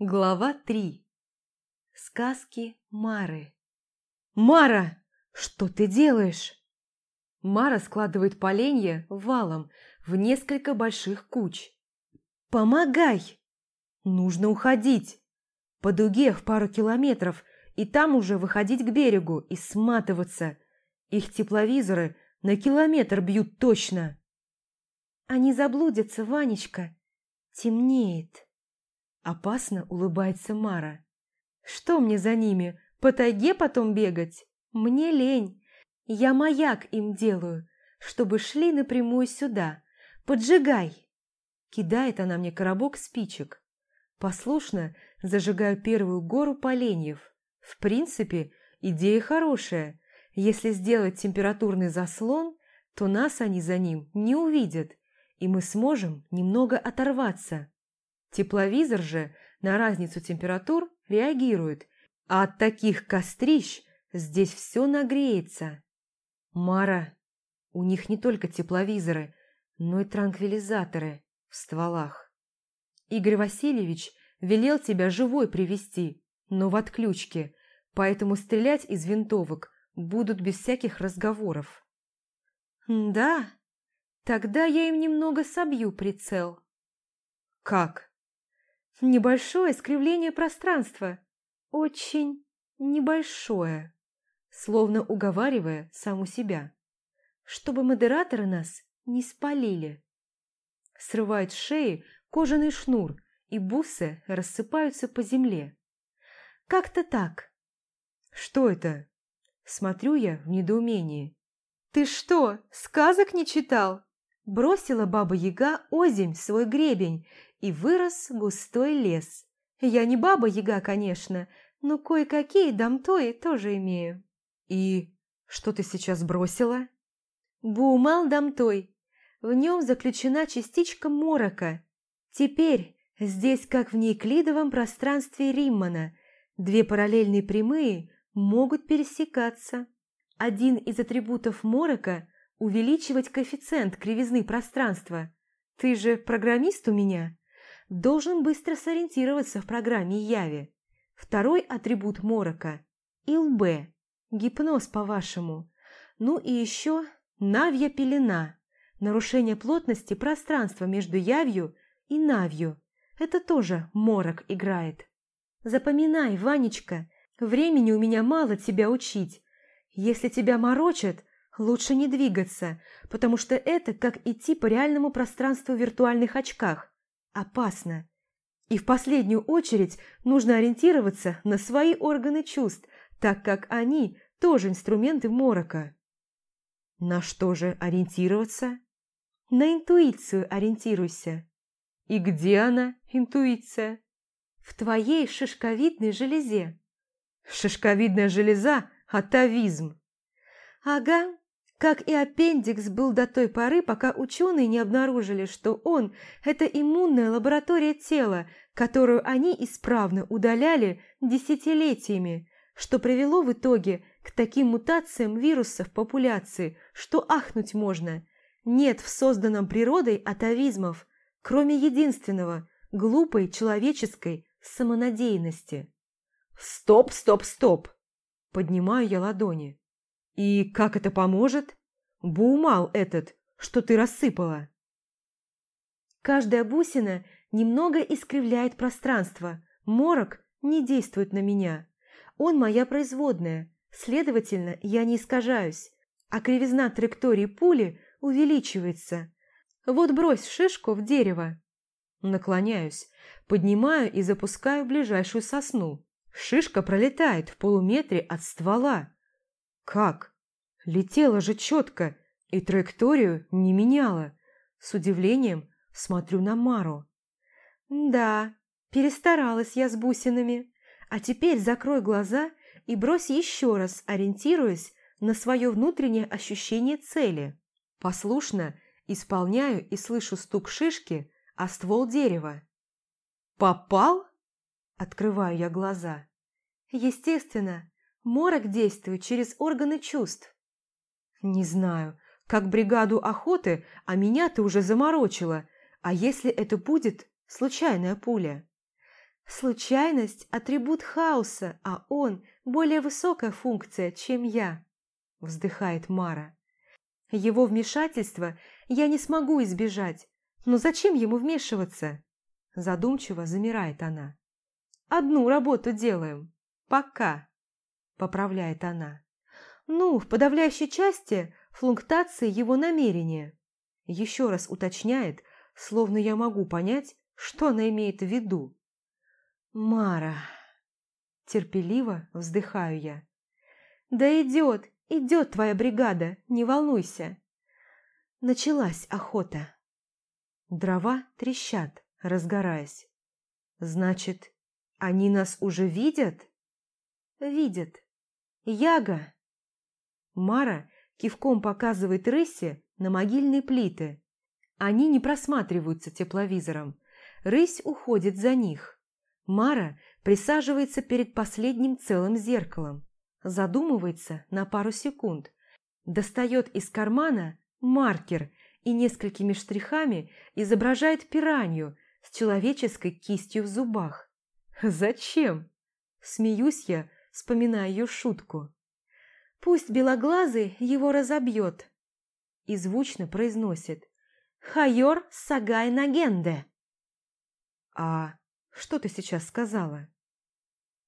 Глава 3. Сказки Мары. «Мара, что ты делаешь?» Мара складывает поленья валом в несколько больших куч. «Помогай!» «Нужно уходить!» По дуге в пару километров, и там уже выходить к берегу и сматываться. Их тепловизоры на километр бьют точно. «Они заблудятся, Ванечка. Темнеет». Опасно улыбается Мара. Что мне за ними, по тайге потом бегать? Мне лень. Я маяк им делаю, чтобы шли напрямую сюда. Поджигай. Кидает она мне коробок спичек. Послушно зажигаю первую гору поленьев. В принципе, идея хорошая. Если сделать температурный заслон, то нас они за ним не увидят, и мы сможем немного оторваться. Тепловизор же на разницу температур реагирует, а от таких кострищ здесь все нагреется. Мара, у них не только тепловизоры, но и транквилизаторы в стволах. Игорь Васильевич велел тебя живой привести, но в отключке, поэтому стрелять из винтовок будут без всяких разговоров. Да, тогда я им немного собью прицел. Как? Небольшое искривление пространства. Очень небольшое. Словно уговаривая саму себя. Чтобы модераторы нас не спалили. Срывает с шеи кожаный шнур, и бусы рассыпаются по земле. Как-то так. Что это? Смотрю я в недоумении. Ты что, сказок не читал? Бросила баба-яга озимь свой гребень и вырос густой лес. Я не баба-яга, конечно, но кое-какие дамтои тоже имею. И что ты сейчас бросила? Буумал дамтой. В нем заключена частичка морока. Теперь здесь, как в неэклидовом пространстве Риммана, две параллельные прямые могут пересекаться. Один из атрибутов морока – увеличивать коэффициент кривизны пространства. Ты же программист у меня должен быстро сориентироваться в программе Яви. Второй атрибут морока – ИЛБ, гипноз по-вашему. Ну и еще навья пелена, нарушение плотности пространства между явью и навью. Это тоже морок играет. Запоминай, Ванечка, времени у меня мало тебя учить. Если тебя морочат, лучше не двигаться, потому что это как идти по реальному пространству в виртуальных очках опасно. И в последнюю очередь нужно ориентироваться на свои органы чувств, так как они тоже инструменты морока. На что же ориентироваться? На интуицию ориентируйся. И где она, интуиция? В твоей шишковидной железе. Шишковидная железа – атовизм. Ага, как и аппендикс был до той поры, пока ученые не обнаружили, что он – это иммунная лаборатория тела, которую они исправно удаляли десятилетиями, что привело в итоге к таким мутациям вирусов популяции, что ахнуть можно. Нет в созданном природой атовизмов, кроме единственного – глупой человеческой самонадеянности. «Стоп, стоп, стоп!» Поднимаю я ладони. «И как это поможет? Буумал этот, что ты рассыпала!» Каждая бусина немного искривляет пространство. Морок не действует на меня. Он моя производная, следовательно, я не искажаюсь, а кривизна траектории пули увеличивается. Вот брось шишку в дерево. Наклоняюсь, поднимаю и запускаю ближайшую сосну. Шишка пролетает в полуметре от ствола. Как? Летела же четко и траекторию не меняла. С удивлением смотрю на Мару. Да, перестаралась я с бусинами. А теперь закрой глаза и брось еще раз, ориентируясь на свое внутреннее ощущение цели. Послушно исполняю и слышу стук шишки о ствол дерева. «Попал?» Открываю я глаза. Естественно, Морок действует через органы чувств. Не знаю, как бригаду охоты, а меня ты уже заморочила. А если это будет случайная пуля? Случайность – атрибут хаоса, а он – более высокая функция, чем я, вздыхает Мара. Его вмешательства я не смогу избежать, но зачем ему вмешиваться? Задумчиво замирает она. Одну работу делаем. Пока, поправляет она. Ну, в подавляющей части флунктации его намерения. Еще раз уточняет, словно я могу понять, что она имеет в виду. Мара. Терпеливо вздыхаю я. Да идет, идет твоя бригада, не волнуйся. Началась охота. Дрова трещат, разгораясь. Значит, они нас уже видят? Видят. Яга. Мара кивком показывает рысе на могильные плиты. Они не просматриваются тепловизором. Рысь уходит за них. Мара присаживается перед последним целым зеркалом. Задумывается на пару секунд. Достает из кармана маркер и несколькими штрихами изображает пиранью с человеческой кистью в зубах. «Зачем?» Смеюсь я, вспоминая ее шутку. «Пусть белоглазый его разобьет», и звучно произносит «Хайор Сагай Нагенде». «А что ты сейчас сказала?»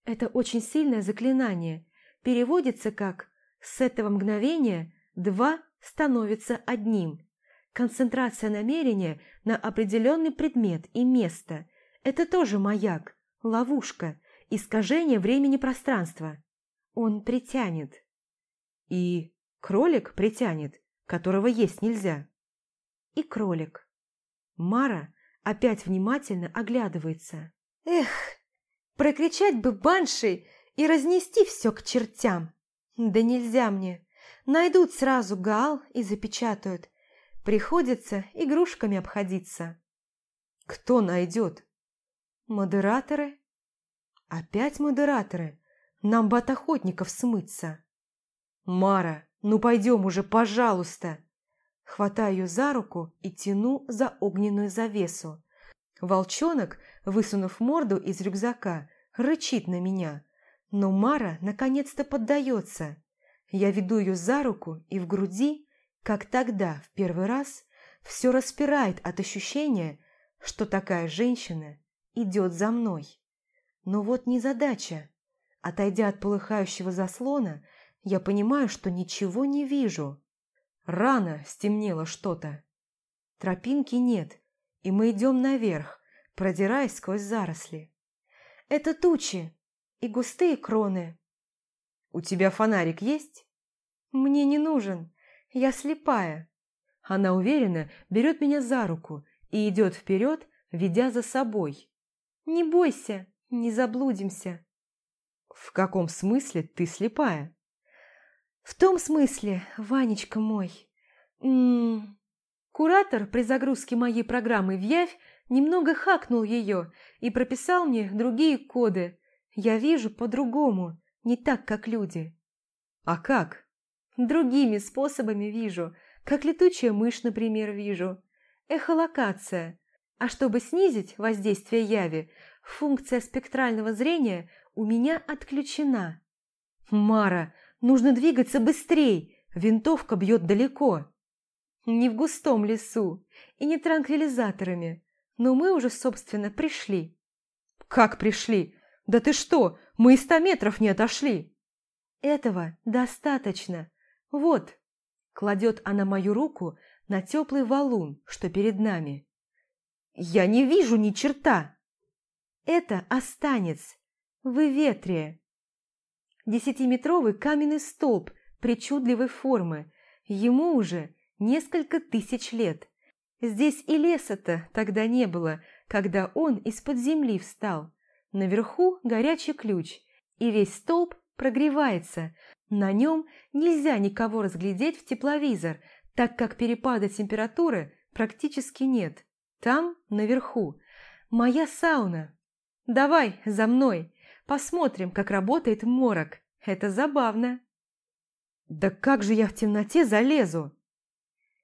Это очень сильное заклинание. Переводится как «с этого мгновения два становится одним». Концентрация намерения на определенный предмет и место – это тоже маяк, ловушка, искажение времени-пространства. Он притянет. И кролик притянет, которого есть нельзя. И кролик. Мара опять внимательно оглядывается. Эх, прокричать бы банши и разнести все к чертям. Да нельзя мне. Найдут сразу гал и запечатают. Приходится игрушками обходиться. Кто найдет? Модераторы? Опять модераторы? Нам бы от охотников смыться. Мара, ну пойдем уже, пожалуйста. Хватаю ее за руку и тяну за огненную завесу. Волчонок, высунув морду из рюкзака, рычит на меня. Но Мара наконец-то поддается. Я веду ее за руку, и в груди, как тогда, в первый раз, все распирает от ощущения, что такая женщина идет за мной. Но вот не задача. Отойдя от полыхающего заслона, я понимаю, что ничего не вижу. Рано стемнело что-то. Тропинки нет, и мы идем наверх, продираясь сквозь заросли. Это тучи и густые кроны. У тебя фонарик есть? Мне не нужен, я слепая. Она уверенно берет меня за руку и идет вперед, ведя за собой. Не бойся, не заблудимся. В каком смысле ты слепая? В том смысле, Ванечка мой. М -м -м. Куратор при загрузке моей программы в Явь немного хакнул ее и прописал мне другие коды. Я вижу по-другому, не так, как люди. А как? Другими способами вижу, как летучая мышь, например, вижу. Эхолокация. А чтобы снизить воздействие яви, функция спектрального зрения у меня отключена. Мара, нужно двигаться быстрей, винтовка бьет далеко. Не в густом лесу и не транквилизаторами, но мы уже, собственно, пришли. Как пришли? Да ты что, мы и ста метров не отошли. Этого достаточно. Вот, кладет она мою руку на теплый валун, что перед нами. Я не вижу ни черта. Это останется. Вы ветре. Десятиметровый каменный столб причудливой формы. Ему уже несколько тысяч лет. Здесь и леса-то тогда не было, когда он из-под земли встал. Наверху горячий ключ, и весь столб прогревается. На нем нельзя никого разглядеть в тепловизор, так как перепада температуры практически нет. Там, наверху, моя сауна. Давай за мной, посмотрим, как работает морок. Это забавно. Да как же я в темноте залезу?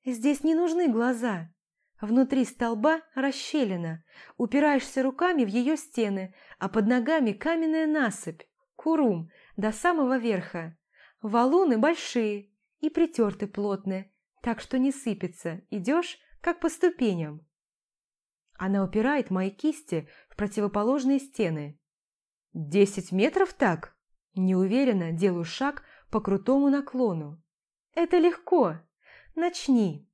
Здесь не нужны глаза. Внутри столба расщелина, упираешься руками в ее стены, а под ногами каменная насыпь, курум, до самого верха. Валуны большие и притерты плотно, так что не сыпется, идешь, как по ступеням. Она упирает мои кисти в противоположные стены. «Десять метров так?» Неуверенно делаю шаг по крутому наклону. «Это легко. Начни».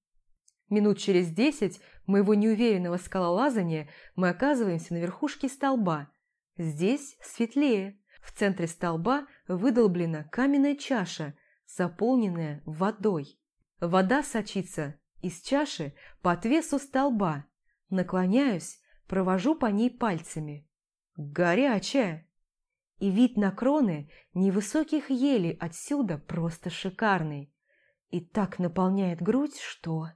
Минут через десять моего неуверенного скалолазания мы оказываемся на верхушке столба. Здесь светлее. В центре столба выдолблена каменная чаша, заполненная водой. Вода сочится из чаши по отвесу столба. Наклоняюсь, провожу по ней пальцами. Горячая! И вид на кроны невысоких елей отсюда просто шикарный. И так наполняет грудь, что...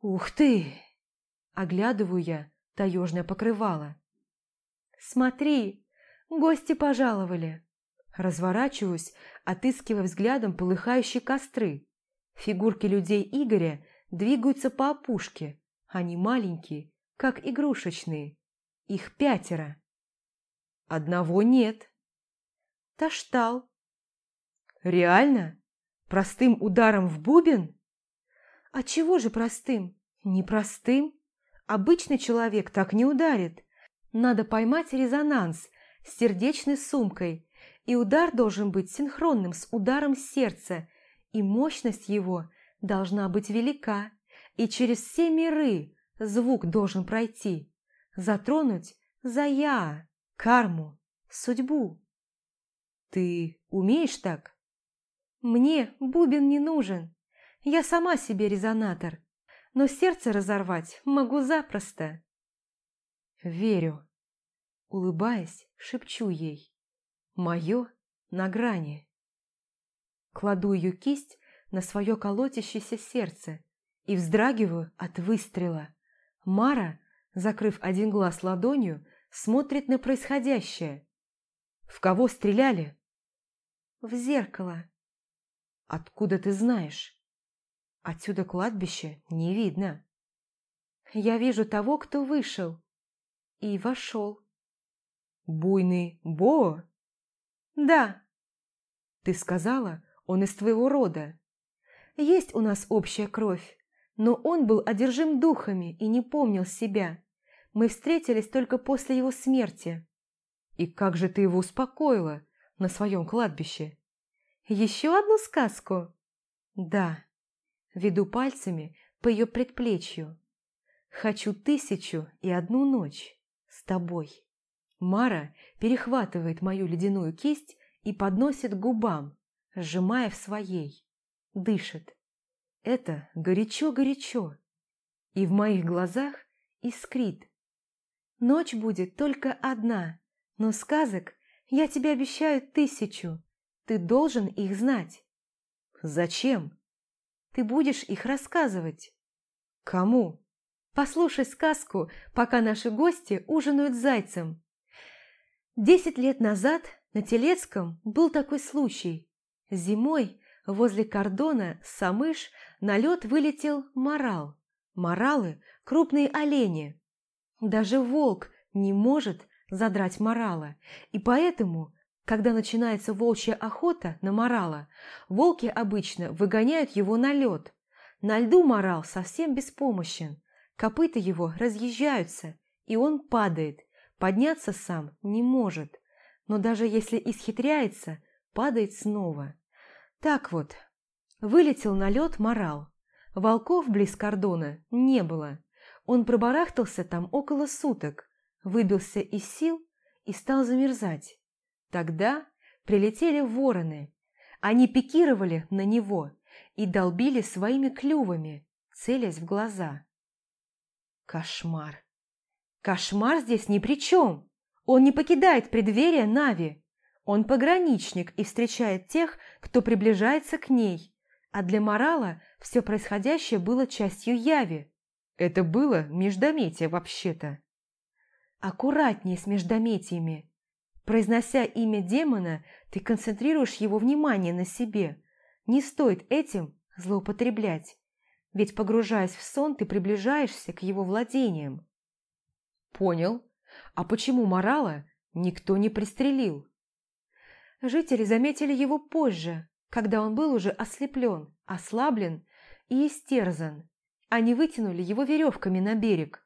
Ух ты! Оглядываю я таежное покрывало. Смотри, гости пожаловали. Разворачиваюсь, отыскивая взглядом полыхающие костры. Фигурки людей Игоря двигаются по опушке. Они маленькие, как игрушечные. Их пятеро. Одного нет. Таштал. Реально? Простым ударом в бубен? А чего же простым? Непростым? Обычный человек так не ударит. Надо поймать резонанс с сердечной сумкой, и удар должен быть синхронным с ударом сердца, и мощность его должна быть велика, и через все миры звук должен пройти, затронуть зая, карму, судьбу. Ты умеешь так? Мне бубен не нужен. Я сама себе резонатор, но сердце разорвать могу запросто. Верю. Улыбаясь, шепчу ей. Мое на грани. Кладу ее кисть на свое колотящееся сердце и вздрагиваю от выстрела. Мара, закрыв один глаз ладонью, смотрит на происходящее. В кого стреляли? В зеркало. Откуда ты знаешь? Отсюда кладбище не видно. Я вижу того, кто вышел. И вошел. Буйный Бо? Да. Ты сказала, он из твоего рода. Есть у нас общая кровь, но он был одержим духами и не помнил себя. Мы встретились только после его смерти. И как же ты его успокоила на своем кладбище? Еще одну сказку? Да. Веду пальцами по ее предплечью. Хочу тысячу и одну ночь с тобой. Мара перехватывает мою ледяную кисть и подносит к губам, сжимая в своей. Дышит. Это горячо-горячо. И в моих глазах искрит. Ночь будет только одна, но сказок я тебе обещаю тысячу. Ты должен их знать. Зачем? Ты будешь их рассказывать. Кому? Послушай сказку, пока наши гости ужинают зайцем. Десять лет назад на Телецком был такой случай. Зимой возле кордона Самыш на лед вылетел морал. Моралы – крупные олени. Даже волк не может задрать морала, и поэтому когда начинается волчья охота на морала, волки обычно выгоняют его на лед. На льду морал совсем беспомощен. Копыта его разъезжаются, и он падает. Подняться сам не может. Но даже если исхитряется, падает снова. Так вот, вылетел на лед морал. Волков близ кордона не было. Он пробарахтался там около суток, выбился из сил и стал замерзать. Тогда прилетели вороны. Они пикировали на него и долбили своими клювами, целясь в глаза. Кошмар. Кошмар здесь ни при чем. Он не покидает преддверие Нави. Он пограничник и встречает тех, кто приближается к ней. А для Морала все происходящее было частью Яви. Это было междометие вообще-то. Аккуратнее с междометиями. Произнося имя демона, ты концентрируешь его внимание на себе. Не стоит этим злоупотреблять. ведь погружаясь в сон, ты приближаешься к его владениям. Понял. А почему Морала никто не пристрелил? Жители заметили его позже, когда он был уже ослеплен, ослаблен и истерзан. Они вытянули его веревками на берег.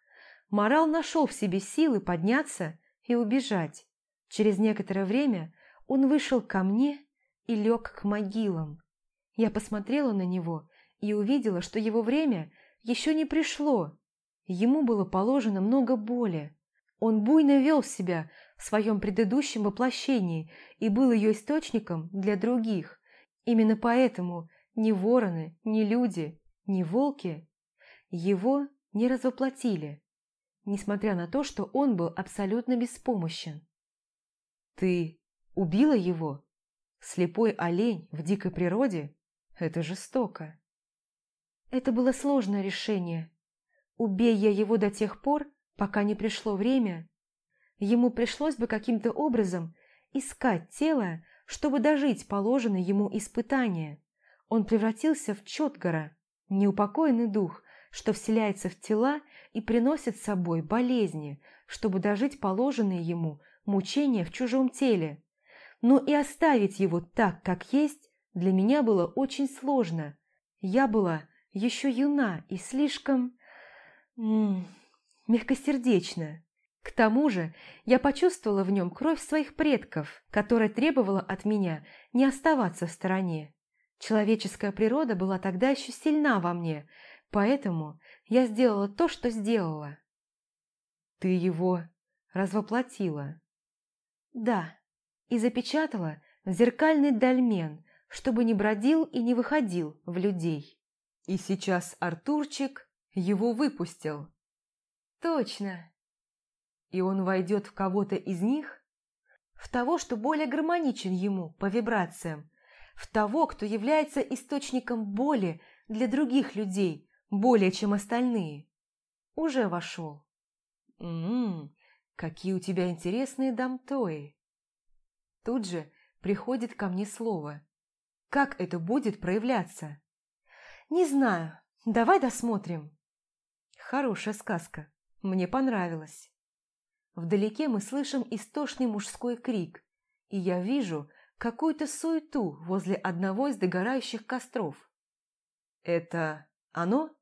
Морал нашел в себе силы подняться и убежать. Через некоторое время он вышел ко мне и лег к могилам. Я посмотрела на него и увидела, что его время еще не пришло. Ему было положено много боли. Он буйно вел себя своем предыдущем воплощении и был ее источником для других. Именно поэтому ни вороны, ни люди, ни волки его не развоплотили, несмотря на то, что он был абсолютно беспомощен. «Ты убила его? Слепой олень в дикой природе? Это жестоко». Это было сложное решение. Убей я его до тех пор, пока не пришло время, ему пришлось бы каким-то образом искать тело, чтобы дожить положенное ему испытание. Он превратился в Чотгара, неупокоенный дух, что вселяется в тела и приносит с собой болезни, чтобы дожить положенные ему мучения в чужом теле. Но и оставить его так, как есть, для меня было очень сложно. Я была еще юна и слишком... -м, мягкосердечна. К тому же я почувствовала в нем кровь своих предков, которая требовала от меня не оставаться в стороне. Человеческая природа была тогда еще сильна во мне, поэтому я сделала то, что сделала. Ты его развоплотила? Да, и запечатала в зеркальный дольмен, чтобы не бродил и не выходил в людей. И сейчас Артурчик его выпустил. Точно. И он войдет в кого-то из них? В того, что более гармоничен ему по вибрациям, в того, кто является источником боли для других людей, более чем остальные. Уже вошел. Ммм, какие у тебя интересные дамтои. Тут же приходит ко мне слово. Как это будет проявляться? Не знаю. Давай досмотрим. Хорошая сказка. Мне понравилось. Вдалеке мы слышим истошный мужской крик, и я вижу какую-то суету возле одного из догорающих костров. Это оно?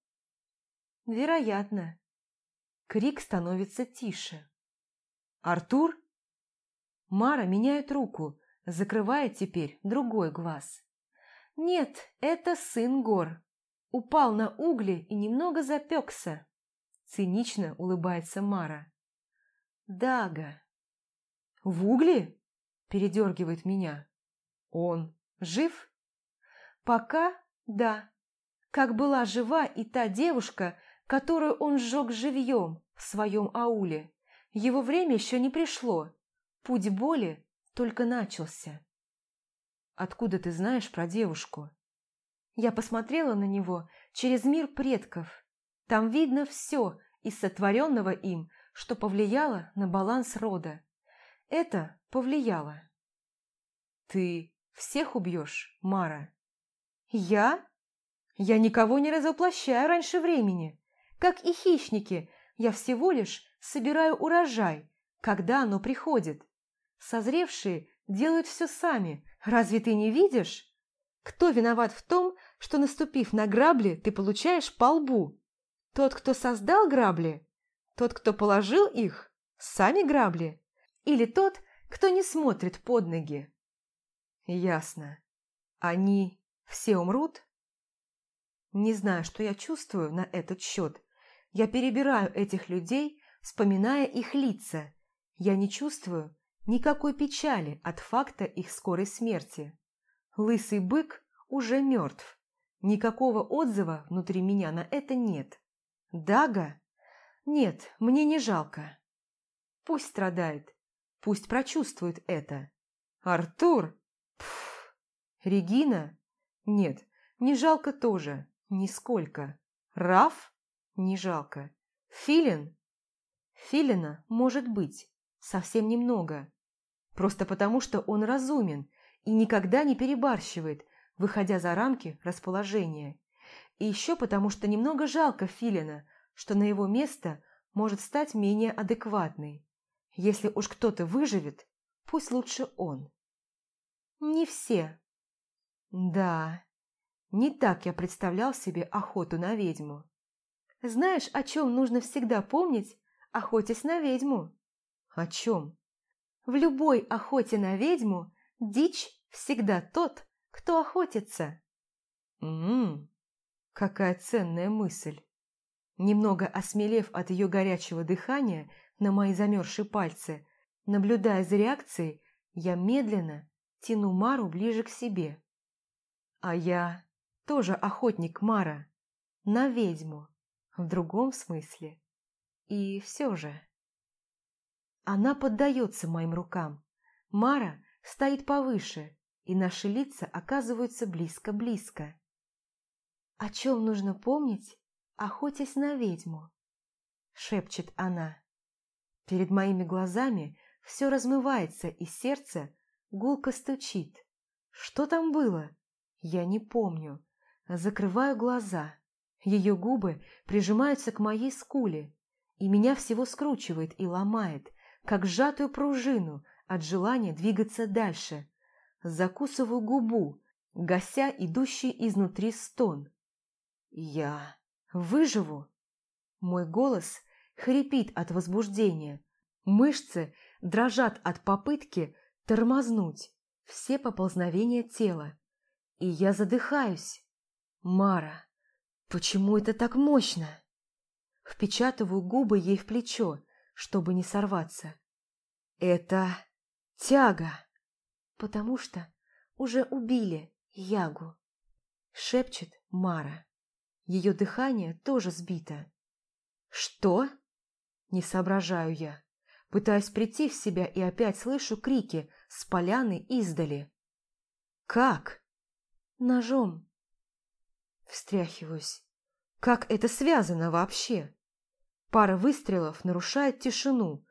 Вероятно. Крик становится тише. Артур? Мара меняет руку, закрывая теперь другой глаз. Нет, это сын гор. Упал на угли и немного запекся. Цинично улыбается Мара. Дага. В угле? Передергивает меня. Он жив? Пока да. Как была жива и та девушка, которую он сжег живьем в своем ауле. Его время еще не пришло. Путь боли только начался. Откуда ты знаешь про девушку? Я посмотрела на него через мир предков. Там видно все из сотворенного им, что повлияло на баланс рода. Это повлияло. Ты всех убьешь, Мара? Я? Я никого не разоплощаю раньше времени. Как и хищники, я всего лишь собираю урожай, когда оно приходит. Созревшие делают все сами, разве ты не видишь? Кто виноват в том, что, наступив на грабли, ты получаешь по лбу? Тот, кто создал грабли? Тот, кто положил их? Сами грабли? Или тот, кто не смотрит под ноги? Ясно. Они все умрут? Не знаю, что я чувствую на этот счет. Я перебираю этих людей, вспоминая их лица. Я не чувствую никакой печали от факта их скорой смерти. Лысый бык уже мертв. Никакого отзыва внутри меня на это нет. Дага? Нет, мне не жалко. Пусть страдает, пусть прочувствует это. Артур? Пф. Регина? Нет, не жалко тоже, нисколько. Раф? Не жалко. Филин? Филина может быть, совсем немного. Просто потому, что он разумен и никогда не перебарщивает, выходя за рамки расположения. И еще потому, что немного жалко Филина, что на его место может стать менее адекватной. Если уж кто-то выживет, пусть лучше он. Не все. Да, не так я представлял себе охоту на ведьму. Знаешь, о чем нужно всегда помнить, охотясь на ведьму? О чем? В любой охоте на ведьму дичь всегда тот, кто охотится. Ммм, какая ценная мысль. Немного осмелев от ее горячего дыхания на мои замерзшие пальцы, наблюдая за реакцией, я медленно тяну Мару ближе к себе. А я тоже охотник Мара, на ведьму, в другом смысле. И все же... Она поддается моим рукам. Мара стоит повыше, и наши лица оказываются близко-близко. О чем нужно помнить, охотясь на ведьму? Шепчет она. Перед моими глазами все размывается, и сердце гулко стучит. Что там было? Я не помню. Закрываю глаза. Ее губы прижимаются к моей скуле, и меня всего скручивает и ломает, как сжатую пружину от желания двигаться дальше. Закусываю губу, гася идущий изнутри стон. Я выживу. Мой голос хрипит от возбуждения. Мышцы дрожат от попытки тормознуть все поползновения тела. И я задыхаюсь. Мара, почему это так мощно? Впечатываю губы ей в плечо, чтобы не сорваться. Это тяга, потому что уже убили Ягу, шепчет Мара. Ее дыхание тоже сбито. Что? Не соображаю я. Пытаюсь прийти в себя и опять слышу крики с поляны издали. Как? Ножом. Встряхиваюсь. Как это связано вообще? Пара выстрелов нарушает тишину,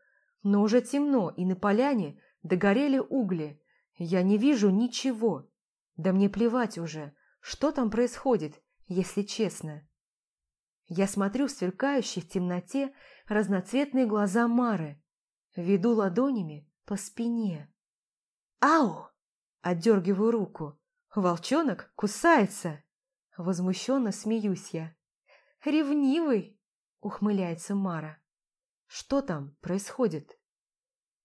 но уже темно, и на поляне догорели угли. Я не вижу ничего. Да мне плевать уже, что там происходит, если честно. Я смотрю в сверкающие в темноте разноцветные глаза Мары, веду ладонями по спине. «Ау!» – отдергиваю руку. «Волчонок кусается!» Возмущенно смеюсь я. «Ревнивый!» ухмыляется Мара. Что там происходит?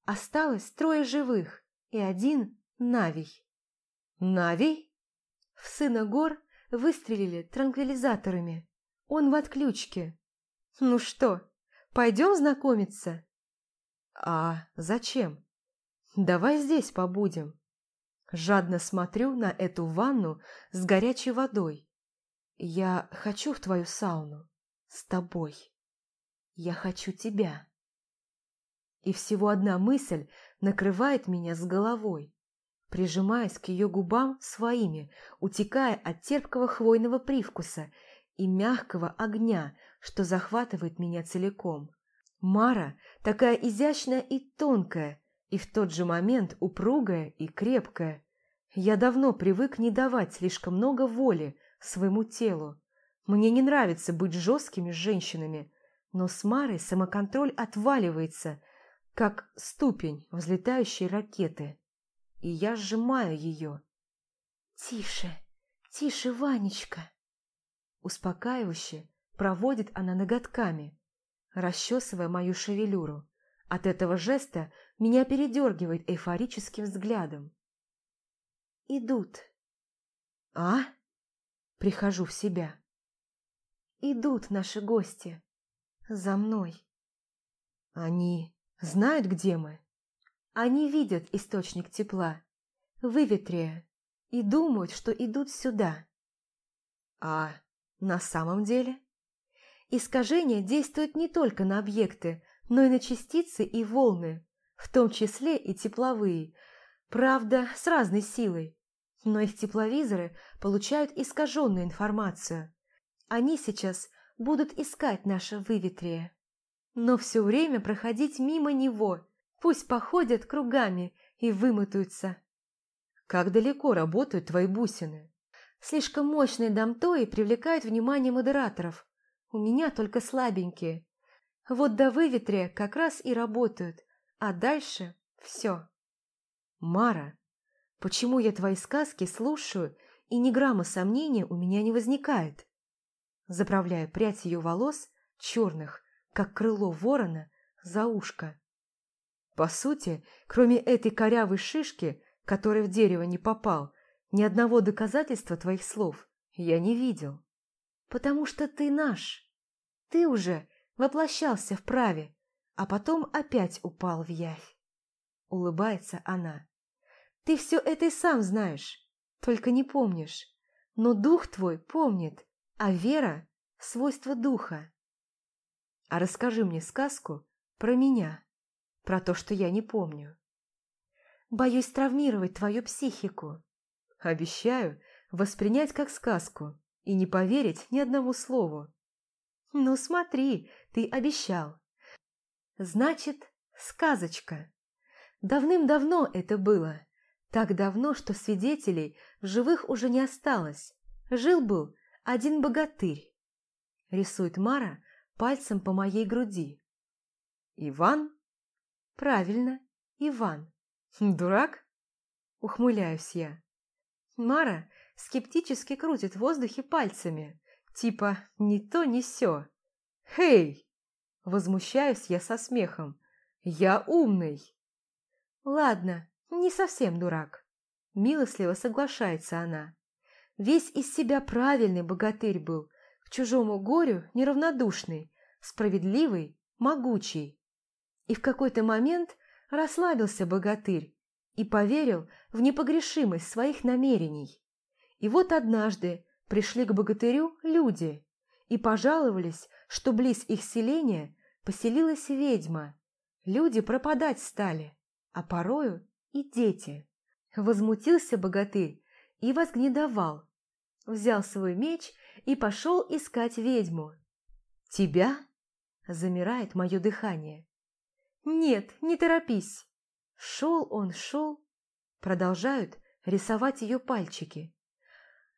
Осталось трое живых и один Навий. Навий? В сына гор выстрелили транквилизаторами. Он в отключке. Ну что, пойдем знакомиться? А зачем? Давай здесь побудем. Жадно смотрю на эту ванну с горячей водой. Я хочу в твою сауну с тобой. Я хочу тебя. И всего одна мысль накрывает меня с головой, прижимаясь к ее губам своими, утекая от терпкого хвойного привкуса и мягкого огня, что захватывает меня целиком. Мара такая изящная и тонкая, и в тот же момент упругая и крепкая. Я давно привык не давать слишком много воли своему телу, мне не нравится быть жесткими с женщинами, но с Марой самоконтроль отваливается, как ступень взлетающей ракеты. И я сжимаю ее. «Тише, тише, Ванечка!» Успокаивающе проводит она ноготками, расчесывая мою шевелюру. От этого жеста меня передергивает эйфорическим взглядом. «Идут». «А?» Прихожу в себя. Идут наши гости. За мной. Они знают, где мы? Они видят источник тепла, выветрия, и думают, что идут сюда. А на самом деле? Искажение действует не только на объекты, но и на частицы и волны, в том числе и тепловые, правда, с разной силой. Но их тепловизоры получают искаженную информацию. Они сейчас будут искать наше выветрие. Но все время проходить мимо него. Пусть походят кругами и вымотаются. Как далеко работают твои бусины? Слишком мощные дамтои привлекают внимание модераторов. У меня только слабенькие. Вот до выветрия как раз и работают, а дальше все. Мара, почему я твои сказки слушаю, и ни грамма сомнения у меня не возникает? Заправляю прядь ее волос, черных, как крыло ворона, за ушко. По сути, кроме этой корявой шишки, которая в дерево не попал, ни одного доказательства твоих слов я не видел. Потому что ты наш. Ты уже воплощался в праве, а потом опять упал в явь. Улыбается она. Ты все это и сам знаешь, только не помнишь. Но дух твой помнит, а вера – свойство духа. А расскажи мне сказку про меня, про то, что я не помню. Боюсь травмировать твою психику. Обещаю воспринять как сказку и не поверить ни одному слову. Ну смотри, ты обещал. Значит, сказочка. Давным-давно это было. Так давно, что свидетелей в живых уже не осталось. Жил-был один богатырь. Рисует Мара пальцем по моей груди. Иван? Правильно, Иван. Дурак? Ухмыляюсь я. Мара скептически крутит в воздухе пальцами, типа «ни то, ни сё». «Хей!» Возмущаюсь я со смехом. «Я умный!» «Ладно, не совсем дурак». Милостливо соглашается она. Весь из себя правильный богатырь был, к чужому горю неравнодушный, справедливый, могучий. И в какой-то момент расслабился богатырь и поверил в непогрешимость своих намерений. И вот однажды пришли к богатырю люди и пожаловались, что близ их селения поселилась ведьма. Люди пропадать стали, а порою и дети. Возмутился богатырь и возгнедовал. Взял свой меч и пошел искать ведьму. «Тебя?» – замирает мое дыхание. «Нет, не торопись». Шел он, шел. Продолжают рисовать ее пальчики.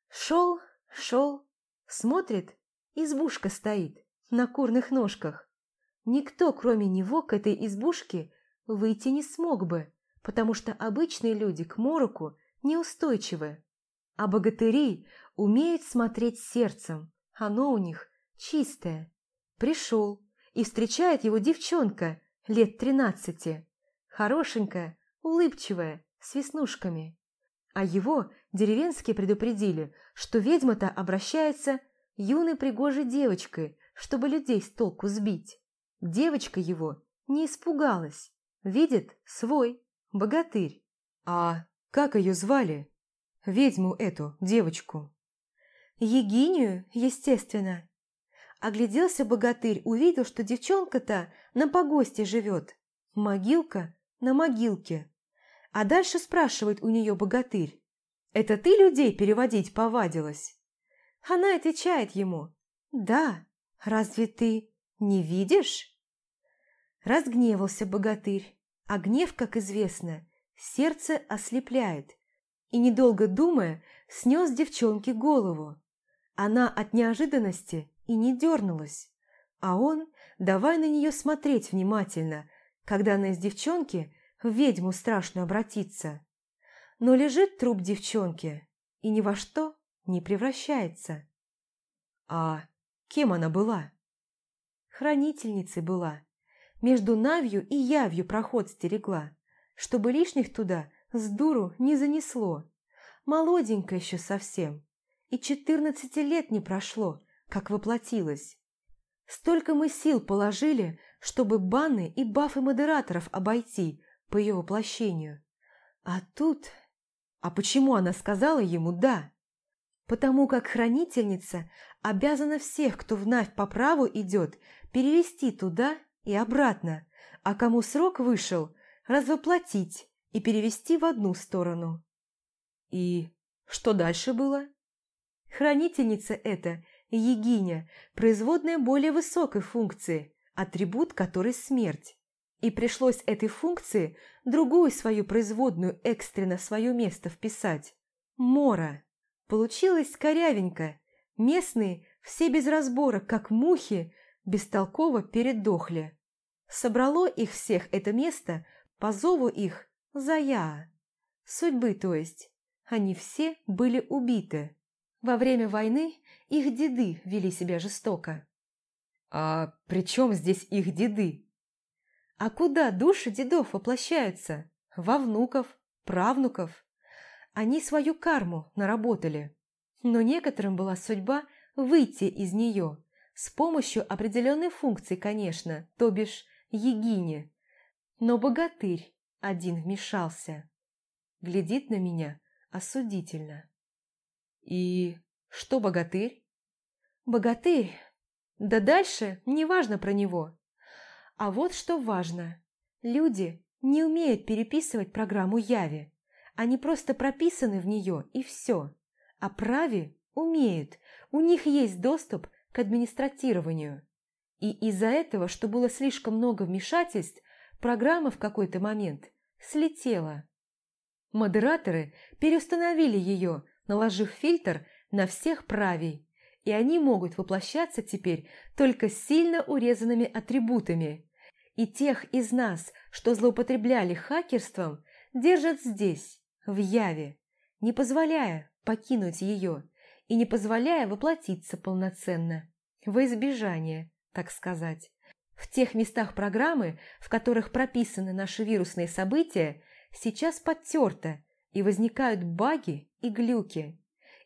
Шел, шел. Смотрит, избушка стоит на курных ножках. Никто, кроме него, к этой избушке выйти не смог бы, потому что обычные люди к мороку неустойчивы. А богатыри умеют смотреть сердцем, оно у них чистое. Пришел, и встречает его девчонка лет тринадцати, хорошенькая, улыбчивая, с веснушками. А его деревенские предупредили, что ведьма-то обращается юной пригожей девочкой, чтобы людей с толку сбить. Девочка его не испугалась, видит свой, богатырь. А как ее звали? Ведьму эту, девочку. Егинию, естественно. Огляделся богатырь, увидел, что девчонка-то на погосте живет. Могилка на могилке. А дальше спрашивает у нее богатырь. «Это ты людей переводить повадилась?» Она отвечает ему. «Да, разве ты не видишь?» Разгневался богатырь, а гнев, как известно, сердце ослепляет, и, недолго думая, снес девчонке голову. Она от неожиданности и не дернулась, а он давай на нее смотреть внимательно, когда она из девчонки в ведьму страшную обратится. Но лежит труп девчонки и ни во что не превращается. А кем она была? Хранительницей была. Между Навью и Явью проход стерегла, чтобы лишних туда с дуру не занесло. Молоденькая еще совсем, и четырнадцати лет не прошло, как воплотилась. Столько мы сил положили, чтобы баны и бафы модераторов обойти по ее воплощению. А тут... А почему она сказала ему «да»? Потому как хранительница обязана всех, кто в Навь по праву идет, перевести туда и обратно, а кому срок вышел, развоплотить и перевести в одну сторону. И что дальше было? Хранительница эта, Егиня, производная более высокой функции, атрибут которой смерть. И пришлось этой функции другую свою производную экстренно свое место вписать – Мора. Получилось корявенько. Местные все без разбора, как мухи, бестолково передохли. Собрало их всех это место по зову их Зая. Судьбы, то есть. Они все были убиты. Во время войны их деды вели себя жестоко. А при чем здесь их деды? А куда души дедов воплощаются? Во внуков, правнуков. Они свою карму наработали. Но некоторым была судьба выйти из нее, с помощью определенной функции, конечно, то бишь Егине. Но богатырь один вмешался. Глядит на меня осудительно. И что богатырь? Богатырь. Да дальше не важно про него. А вот что важно. Люди не умеют переписывать программу Яви. Они просто прописаны в нее, и все. А праве умеют. У них есть доступ к администратированию. И из-за этого, что было слишком много вмешательств, программа в какой-то момент слетела. Модераторы переустановили ее, наложив фильтр на всех правей, и они могут воплощаться теперь только сильно урезанными атрибутами. И тех из нас, что злоупотребляли хакерством, держат здесь, в Яве, не позволяя покинуть ее и не позволяя воплотиться полноценно, во избежание, так сказать. В тех местах программы, в которых прописаны наши вирусные события, сейчас подтерто и возникают баги и глюки.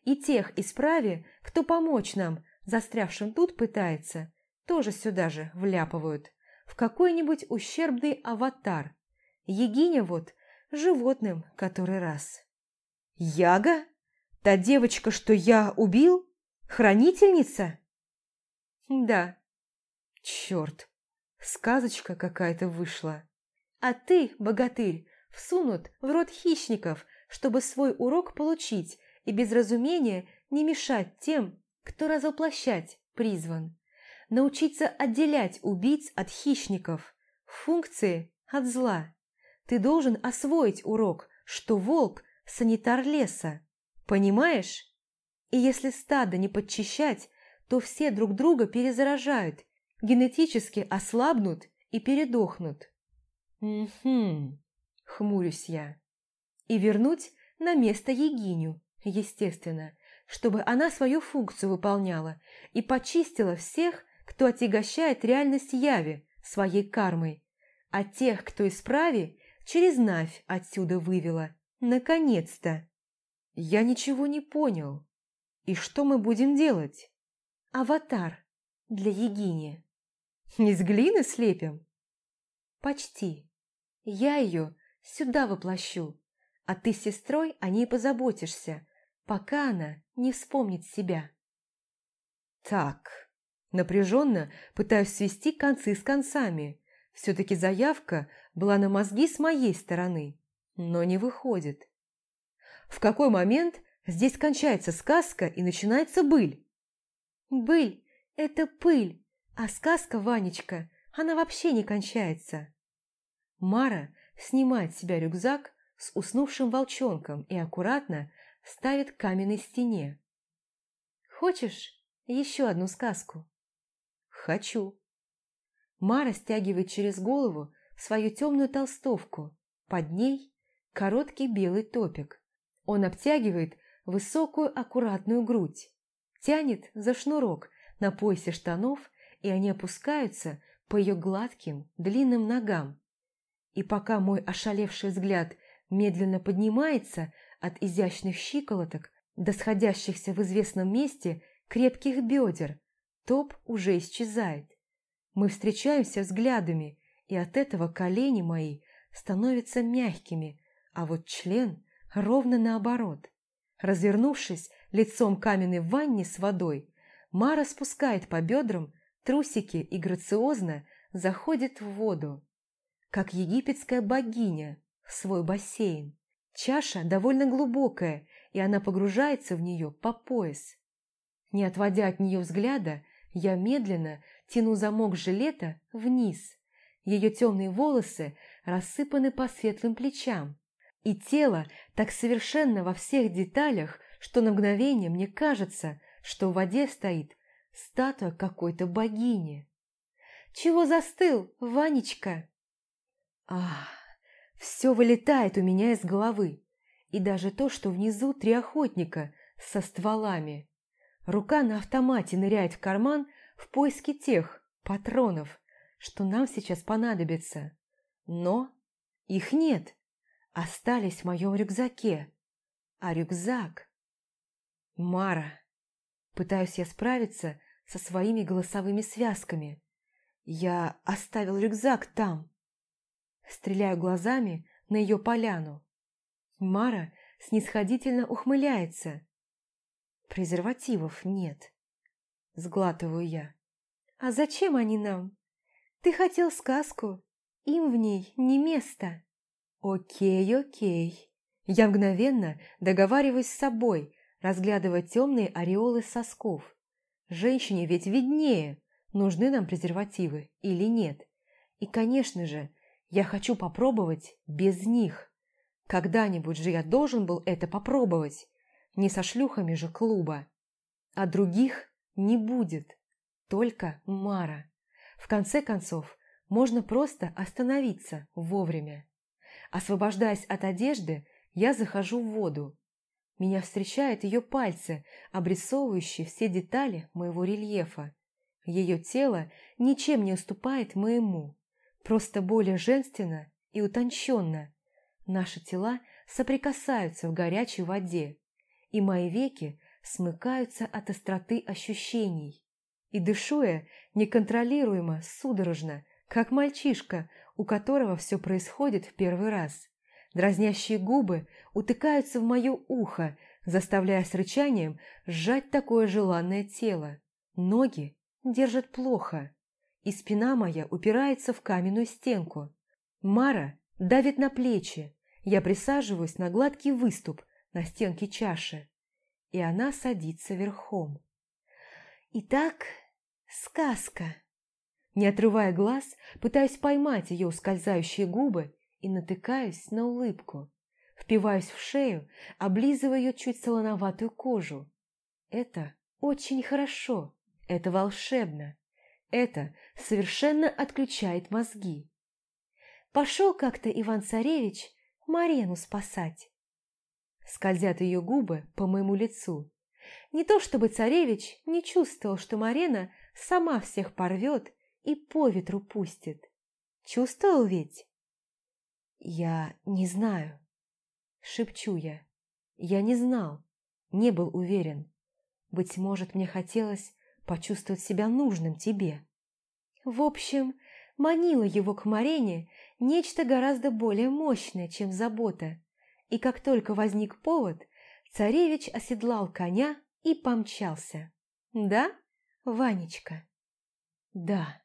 И тех исправе, кто помочь нам, застрявшим тут пытается, тоже сюда же вляпывают в какой-нибудь ущербный аватар. Егиня вот животным который раз. Яга? Та девочка, что я убил? Хранительница? Да. Черт, сказочка какая-то вышла. А ты, богатырь, всунут в рот хищников, чтобы свой урок получить и без разумения не мешать тем, кто разоплощать призван научиться отделять убийц от хищников, функции от зла. Ты должен освоить урок, что волк – санитар леса. Понимаешь? И если стадо не подчищать, то все друг друга перезаражают, генетически ослабнут и передохнут. «Угу», – хмурюсь я. И вернуть на место Егиню, естественно, чтобы она свою функцию выполняла и почистила всех, кто отягощает реальность яви своей кармой, а тех, кто исправи, через Навь отсюда вывела. Наконец-то! Я ничего не понял. И что мы будем делать? Аватар для Егини. Из глины слепим? Почти. Я ее сюда воплощу, а ты с сестрой о ней позаботишься, пока она не вспомнит себя. Так, Напряженно пытаюсь свести концы с концами. Все-таки заявка была на мозги с моей стороны, но не выходит. В какой момент здесь кончается сказка и начинается быль? Быль – это пыль, а сказка, Ванечка, она вообще не кончается. Мара снимает с себя рюкзак с уснувшим волчонком и аккуратно ставит к каменной стене. «Хочешь еще одну сказку?» «Хочу». Мара стягивает через голову свою темную толстовку. Под ней короткий белый топик. Он обтягивает высокую аккуратную грудь. Тянет за шнурок на поясе штанов, и они опускаются по ее гладким, длинным ногам. И пока мой ошалевший взгляд медленно поднимается от изящных щиколоток до сходящихся в известном месте крепких бедер, Топ уже исчезает. Мы встречаемся взглядами, и от этого колени мои становятся мягкими, а вот член ровно наоборот. Развернувшись лицом каменной ванне с водой, Мара спускает по бедрам трусики и грациозно заходит в воду, как египетская богиня свой бассейн. Чаша довольно глубокая, и она погружается в нее по пояс. Не отводя от нее взгляда, я медленно тяну замок жилета вниз. Ее темные волосы рассыпаны по светлым плечам. И тело так совершенно во всех деталях, что на мгновение мне кажется, что в воде стоит статуя какой-то богини. «Чего застыл, Ванечка?» Ах, все вылетает у меня из головы. И даже то, что внизу три охотника со стволами. Рука на автомате ныряет в карман в поиске тех патронов, что нам сейчас понадобится. Но их нет, остались в моем рюкзаке. А рюкзак... Мара. Пытаюсь я справиться со своими голосовыми связками. Я оставил рюкзак там. Стреляю глазами на ее поляну. Мара снисходительно ухмыляется. Презервативов нет. Сглатываю я. А зачем они нам? Ты хотел сказку. Им в ней не место. Окей, окей. Я мгновенно договариваюсь с собой, разглядывая темные ореолы сосков. Женщине ведь виднее, нужны нам презервативы или нет. И, конечно же, я хочу попробовать без них. Когда-нибудь же я должен был это попробовать. Не со шлюхами же клуба. А других не будет. Только Мара. В конце концов, можно просто остановиться вовремя. Освобождаясь от одежды, я захожу в воду. Меня встречают ее пальцы, обрисовывающие все детали моего рельефа. Ее тело ничем не уступает моему просто более женственно и утонченно. Наши тела соприкасаются в горячей воде, и мои веки смыкаются от остроты ощущений. И дышу я неконтролируемо, судорожно, как мальчишка, у которого все происходит в первый раз. Дразнящие губы утыкаются в мое ухо, заставляя с рычанием сжать такое желанное тело. Ноги держат плохо и спина моя упирается в каменную стенку. Мара давит на плечи. Я присаживаюсь на гладкий выступ на стенке чаши, и она садится верхом. Итак, сказка. Не отрывая глаз, пытаюсь поймать ее ускользающие губы и натыкаюсь на улыбку. Впиваюсь в шею, облизывая ее чуть солоноватую кожу. Это очень хорошо, это волшебно. Это совершенно отключает мозги. Пошел как-то Иван-Царевич Марену спасать. Скользят ее губы по моему лицу. Не то чтобы царевич не чувствовал, что Марена сама всех порвет и по ветру пустит. Чувствовал ведь? Я не знаю. Шепчу я. Я не знал, не был уверен. Быть может, мне хотелось почувствовать себя нужным тебе. В общем, манило его к Марене нечто гораздо более мощное, чем забота. И как только возник повод, царевич оседлал коня и помчался. Да, Ванечка? Да,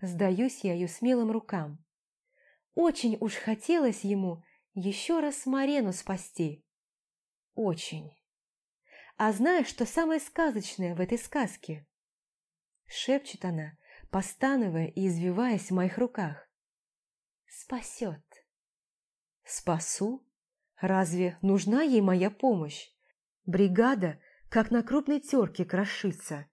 сдаюсь я ее смелым рукам. Очень уж хотелось ему еще раз Марену спасти. Очень. А знаешь, что самое сказочное в этой сказке? Шепчет она, постановая и извиваясь в моих руках. Спасет. Спасу? Разве нужна ей моя помощь? Бригада, как на крупной терке, крошится.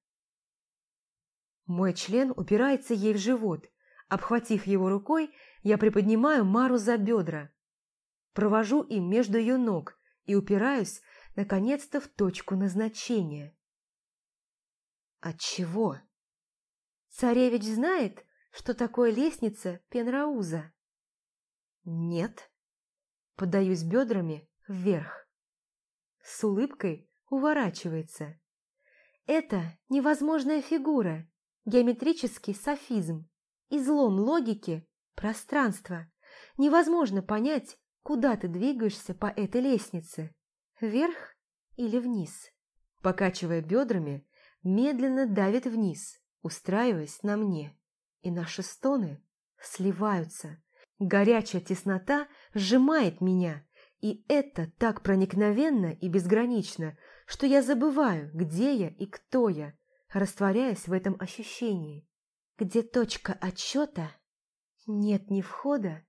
Мой член упирается ей в живот. Обхватив его рукой, я приподнимаю Мару за бедра. Провожу им между ее ног и упираюсь, наконец-то, в точку назначения. От чего? Царевич знает, что такое лестница Пенрауза? Нет. Подаюсь бедрами вверх. С улыбкой уворачивается. Это невозможная фигура, геометрический софизм, излом логики, пространства. Невозможно понять, куда ты двигаешься по этой лестнице, вверх или вниз. Покачивая бедрами, медленно давит вниз, устраиваясь на мне, и наши стоны сливаются. Горячая теснота сжимает меня, и это так проникновенно и безгранично, что я забываю, где я и кто я, растворяясь в этом ощущении, где точка отсчета нет ни входа,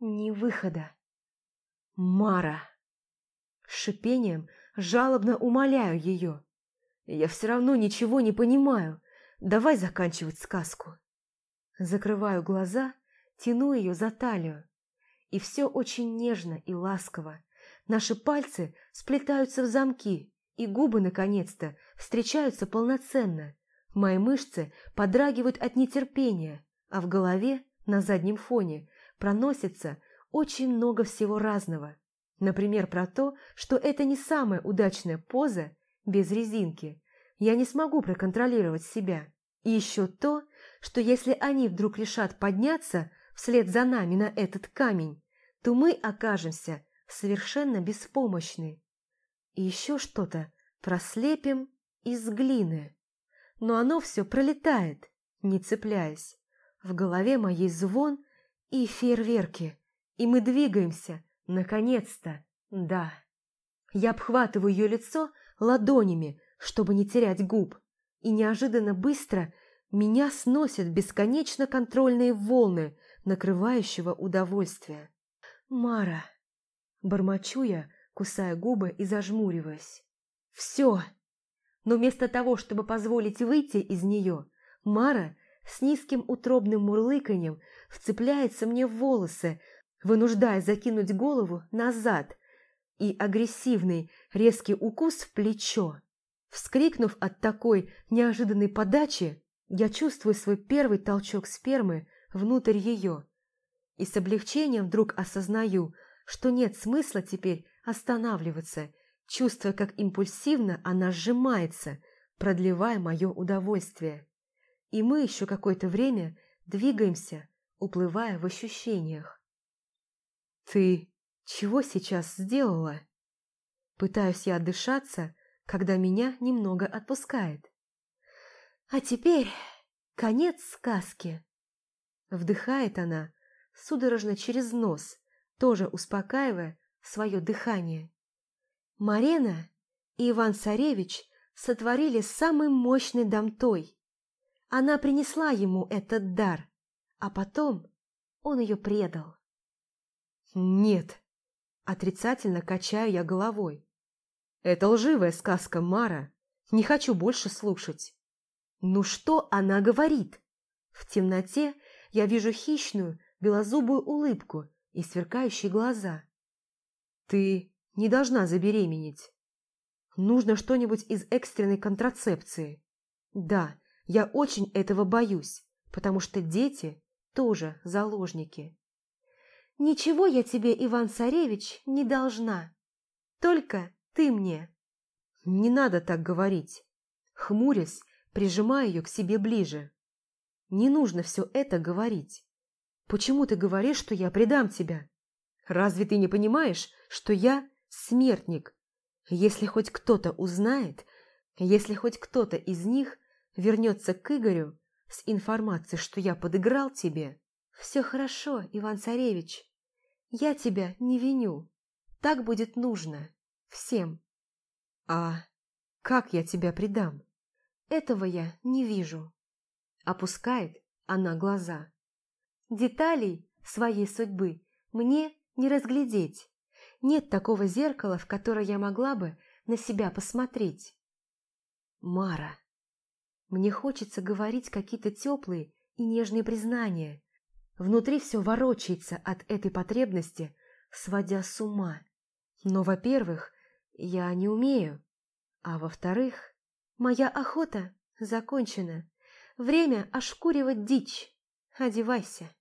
ни выхода. Мара! шипением жалобно умоляю ее. Я все равно ничего не понимаю. Давай заканчивать сказку. Закрываю глаза, тяну ее за талию. И все очень нежно и ласково. Наши пальцы сплетаются в замки, и губы, наконец-то, встречаются полноценно. Мои мышцы подрагивают от нетерпения, а в голове, на заднем фоне, проносится очень много всего разного. Например, про то, что это не самая удачная поза без резинки. Я не смогу проконтролировать себя. И еще то, что если они вдруг решат подняться вслед за нами на этот камень, то мы окажемся совершенно беспомощны. И еще что-то прослепим из глины. Но оно все пролетает, не цепляясь. В голове моей звон и фейерверки, и мы двигаемся, наконец-то, да. Я обхватываю ее лицо ладонями, чтобы не терять губ, и неожиданно быстро меня сносят бесконечно контрольные волны накрывающего удовольствия. «Мара!» Бормочу я, кусая губы и зажмуриваясь. «Все!» Но вместо того, чтобы позволить выйти из нее, Мара с низким утробным мурлыканьем вцепляется мне в волосы, вынуждая закинуть голову назад, и агрессивный резкий укус в плечо. Вскрикнув от такой неожиданной подачи, я чувствую свой первый толчок спермы внутрь ее и с облегчением вдруг осознаю, что нет смысла теперь останавливаться, чувствуя, как импульсивно она сжимается, продлевая мое удовольствие. И мы еще какое-то время двигаемся, уплывая в ощущениях. «Ты чего сейчас сделала?» Пытаюсь я отдышаться, когда меня немного отпускает. «А теперь конец сказки!» Вдыхает она, судорожно через нос, тоже успокаивая свое дыхание. Марена и Иван-Царевич сотворили самый мощный дамтой. Она принесла ему этот дар, а потом он ее предал. «Нет», – отрицательно качаю я головой. «Это лживая сказка Мара. Не хочу больше слушать». «Ну что она говорит?» В темноте я вижу хищную, белозубую улыбку и сверкающие глаза. «Ты не должна забеременеть. Нужно что-нибудь из экстренной контрацепции. Да, я очень этого боюсь, потому что дети тоже заложники. Ничего я тебе, Иван-Царевич, не должна. Только ты мне. Не надо так говорить. Хмурясь, прижимая ее к себе ближе. Не нужно все это говорить. Почему ты говоришь, что я предам тебя? Разве ты не понимаешь, что я смертник? Если хоть кто-то узнает, если хоть кто-то из них вернется к Игорю с информацией, что я подыграл тебе, все хорошо, Иван-Царевич. Я тебя не виню. Так будет нужно. Всем. А как я тебя предам? Этого я не вижу. Опускает она глаза. Деталей своей судьбы мне не разглядеть. Нет такого зеркала, в которое я могла бы на себя посмотреть. Мара. Мне хочется говорить какие-то теплые и нежные признания. Внутри все ворочается от этой потребности, сводя с ума. Но, во-первых, я не умею. А во-вторых, моя охота закончена. Время ошкуривать дичь. Одевайся.